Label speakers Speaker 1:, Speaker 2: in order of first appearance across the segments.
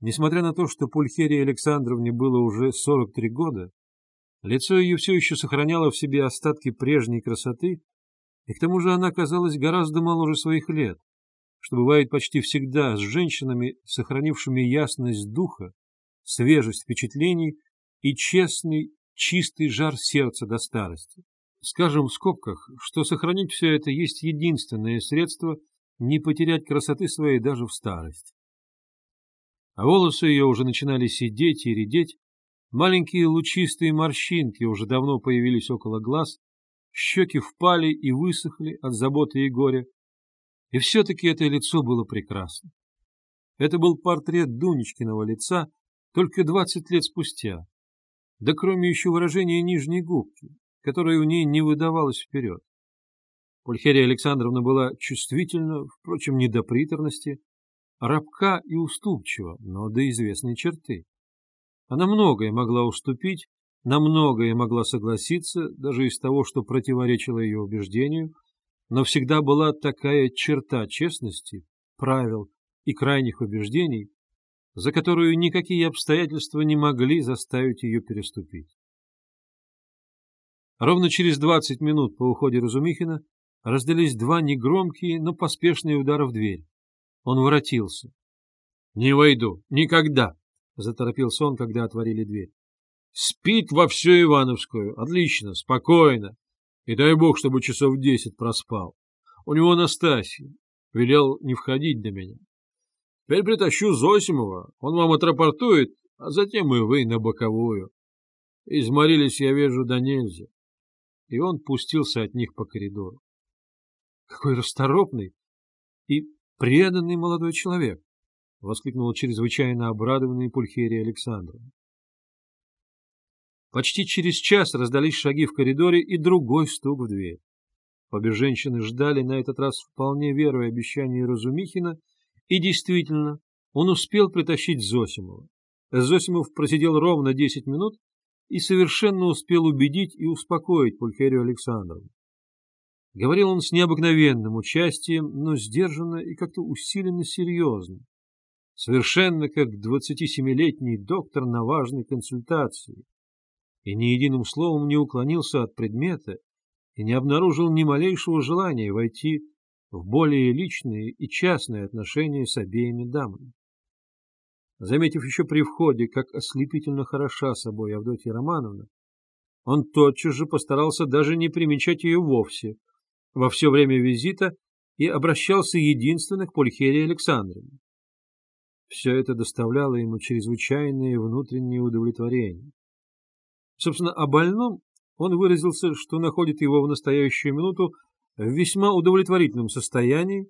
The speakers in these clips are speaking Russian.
Speaker 1: Несмотря на то, что Пульхерии Александровне было уже 43 года, лицо ее все еще сохраняло в себе остатки прежней красоты, и к тому же она казалась гораздо моложе своих лет, что бывает почти всегда с женщинами, сохранившими ясность духа, свежесть впечатлений и честный, чистый жар сердца до старости. Скажем в скобках, что сохранить все это есть единственное средство не потерять красоты своей даже в старости. А волосы ее уже начинали сидеть и редеть, маленькие лучистые морщинки уже давно появились около глаз, щеки впали и высохли от заботы и горя, и все-таки это лицо было прекрасно. Это был портрет Дунечкиного лица только двадцать лет спустя, да кроме еще выражения нижней губки, которое у ней не выдавалось вперед. Пульхерия Александровна была чувствительна, впрочем, не до приторности, рабка и уступчива, но до известной черты. Она многое могла уступить, на многое могла согласиться, даже из того, что противоречило ее убеждению, но всегда была такая черта честности, правил и крайних убеждений, за которую никакие обстоятельства не могли заставить ее переступить. Ровно через двадцать минут по уходе Разумихина раздались два негромкие, но поспешные удара в дверь. Он воротился. — Не войду. Никогда! — заторопился он, когда отворили дверь. — Спит во всю Ивановскую. Отлично, спокойно. И дай бог, чтобы часов десять проспал. У него Настасья. Велел не входить до меня. Теперь притащу Зосимова, он вам отрапортует, а затем и вы на боковую. Изморились, я вижу, до нельзя. И он пустился от них по коридору. Какой расторопный и преданный молодой человек! — воскликнула чрезвычайно обрадованная Пульхерия Александровна. Почти через час раздались шаги в коридоре и другой стук в дверь. Обе женщины ждали на этот раз вполне веруя обещание Разумихина, и действительно, он успел притащить Зосимова. Зосимов просидел ровно десять минут и совершенно успел убедить и успокоить Пульхерию Александровну. Говорил он с необыкновенным участием, но сдержанно и как-то усиленно серьезно. Совершенно как 27-летний доктор на важной консультации. И ни единым словом не уклонился от предмета и не обнаружил ни малейшего желания войти в более личные и частные отношения с обеими дамами. Заметив еще при входе, как ослепительно хороша собой Авдотья Романовна, он тотчас же постарался даже не примечать ее вовсе во все время визита и обращался единственно к Пульхерии Александровне. Все это доставляло ему чрезвычайное внутреннее удовлетворение. Собственно, о больном он выразился, что находит его в настоящую минуту в весьма удовлетворительном состоянии,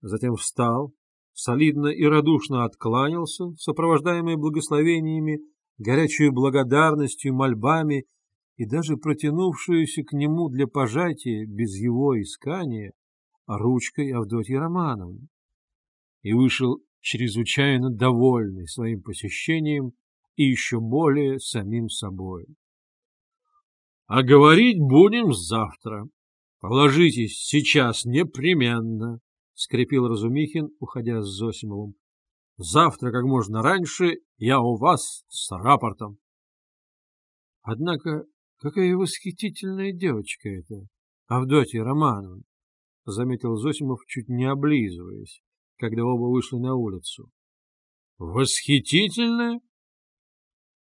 Speaker 1: затем встал, солидно и радушно откланялся, сопровождаемый благословениями, горячей благодарностью, мольбами и даже протянувшуюся к нему для пожатия без его искания ручкой Авдотьи Романовны. И вышел чрезвычайно довольный своим посещением и еще более самим собой. — А говорить будем завтра, — Положитесь сейчас непременно, — скрипел Разумихин, уходя с Зосимовым. — Завтра, как можно раньше, я у вас с рапортом. — Однако, какая восхитительная девочка эта, Авдотья Романовна, — заметил Зосимов, чуть не облизываясь, когда оба вышли на улицу. — Восхитительная?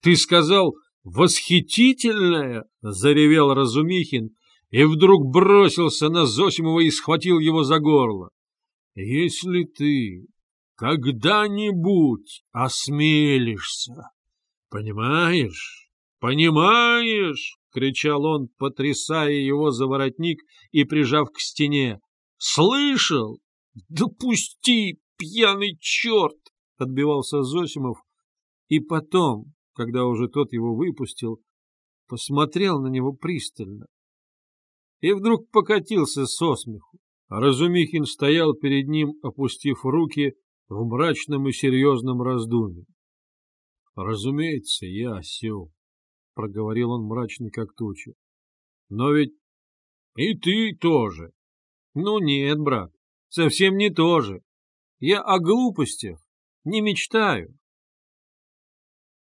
Speaker 1: Ты сказал «восхитительная», — заревел Разумихин, — и вдруг бросился на Зосимова и схватил его за горло. «Если ты когда-нибудь осмелишься, понимаешь, понимаешь?» — кричал он, потрясая его за воротник и прижав к стене. «Слышал? Допусти, пьяный черт!» — отбивался Зосимов. И потом, когда уже тот его выпустил, посмотрел на него пристально и вдруг покатился со смеху. Разумихин стоял перед ним, опустив руки в мрачном и серьезном раздумье. — Разумеется, я осел, — проговорил он мрачный, как туча. — Но ведь и ты тоже. — Ну нет, брат, совсем не то же. Я о глупостях не мечтаю.